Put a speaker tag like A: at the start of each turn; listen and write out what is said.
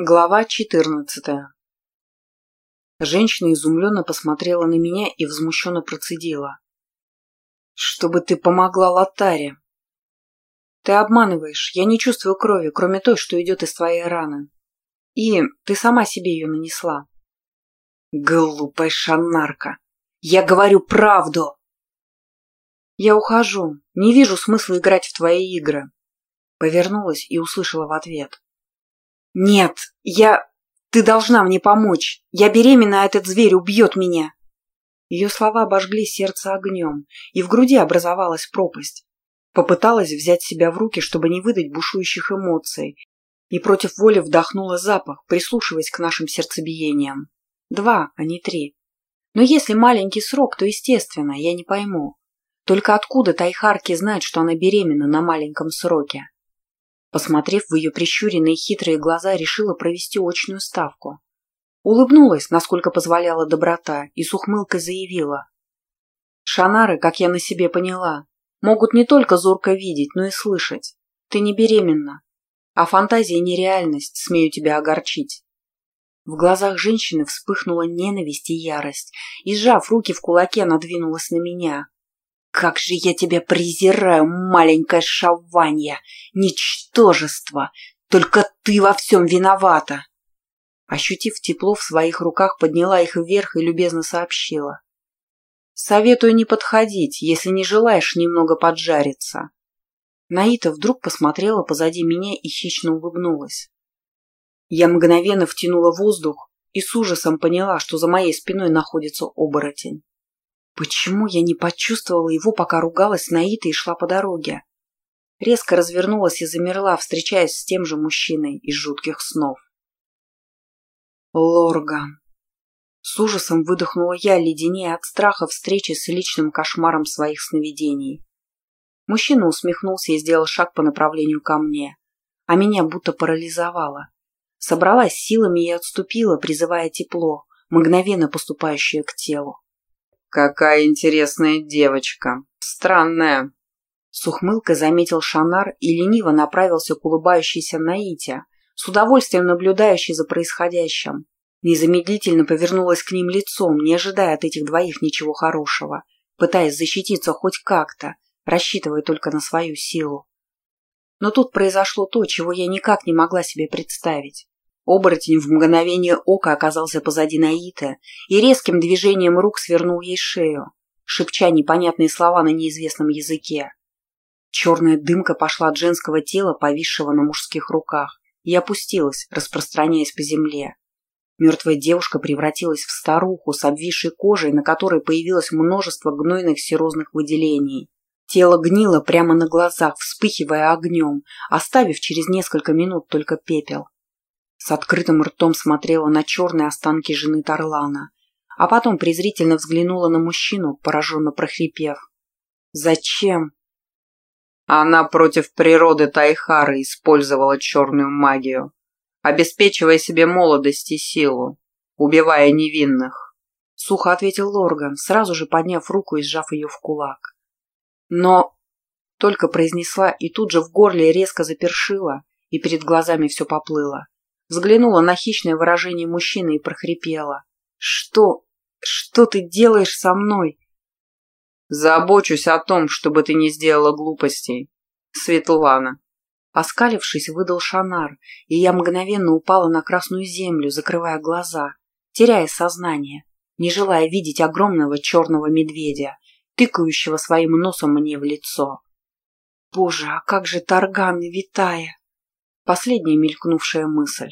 A: Глава четырнадцатая Женщина изумленно посмотрела на меня и возмущенно процедила. «Чтобы ты помогла Лотаре!» «Ты обманываешь. Я не чувствую крови, кроме той, что идет из твоей раны. И ты сама себе ее нанесла». «Глупая шанарка! Я говорю правду!» «Я ухожу. Не вижу смысла играть в твои игры». Повернулась и услышала в ответ. «Нет, я... Ты должна мне помочь. Я беременна, а этот зверь убьет меня». Ее слова обожгли сердце огнем, и в груди образовалась пропасть. Попыталась взять себя в руки, чтобы не выдать бушующих эмоций, и против воли вдохнула запах, прислушиваясь к нашим сердцебиениям. Два, а не три. Но если маленький срок, то естественно, я не пойму. Только откуда Тайхарки знает, что она беременна на маленьком сроке? Посмотрев в ее прищуренные хитрые глаза, решила провести очную ставку. Улыбнулась, насколько позволяла доброта, и с ухмылкой заявила. «Шанары, как я на себе поняла, могут не только зорко видеть, но и слышать. Ты не беременна. А фантазия нереальность, смею тебя огорчить». В глазах женщины вспыхнула ненависть и ярость, и, сжав руки в кулаке, надвинулась на меня. Как же я тебя презираю, маленькая шаванья! Ничтожество! Только ты во всем виновата!» Ощутив тепло в своих руках, подняла их вверх и любезно сообщила. «Советую не подходить, если не желаешь немного поджариться». Наита вдруг посмотрела позади меня и хищно улыбнулась. Я мгновенно втянула воздух и с ужасом поняла, что за моей спиной находится оборотень. Почему я не почувствовала его, пока ругалась с Наитой и шла по дороге? Резко развернулась и замерла, встречаясь с тем же мужчиной из жутких снов. Лорган. С ужасом выдохнула я, леденее от страха встречи с личным кошмаром своих сновидений. Мужчина усмехнулся и сделал шаг по направлению ко мне, а меня будто парализовало. Собралась силами и отступила, призывая тепло, мгновенно поступающее к телу. «Какая интересная девочка. Странная». С ухмылкой заметил Шанар и лениво направился к улыбающейся Наите, с удовольствием наблюдающей за происходящим. Незамедлительно повернулась к ним лицом, не ожидая от этих двоих ничего хорошего, пытаясь защититься хоть как-то, рассчитывая только на свою силу. Но тут произошло то, чего я никак не могла себе представить. Оборотень в мгновение ока оказался позади Наиты и резким движением рук свернул ей шею, шепча непонятные слова на неизвестном языке. Черная дымка пошла от женского тела, повисшего на мужских руках, и опустилась, распространяясь по земле. Мертвая девушка превратилась в старуху с обвисшей кожей, на которой появилось множество гнойных серозных выделений. Тело гнило прямо на глазах, вспыхивая огнем, оставив через несколько минут только пепел. С открытым ртом смотрела на черные останки жены Тарлана, а потом презрительно взглянула на мужчину, пораженно прохрипев. «Зачем?» Она против природы Тайхары использовала черную магию, обеспечивая себе молодость и силу, убивая невинных. Сухо ответил Лорган, сразу же подняв руку и сжав ее в кулак. Но только произнесла и тут же в горле резко запершила, и перед глазами все поплыло взглянула на хищное выражение мужчины и прохрипела. «Что? Что ты делаешь со мной?» «Забочусь о том, чтобы ты не сделала глупостей, Светлана». Оскалившись, выдал Шанар, и я мгновенно упала на красную землю, закрывая глаза, теряя сознание, не желая видеть огромного черного медведя, тыкающего своим носом мне в лицо. Боже, а как же Тарган Витая! Последняя мелькнувшая мысль.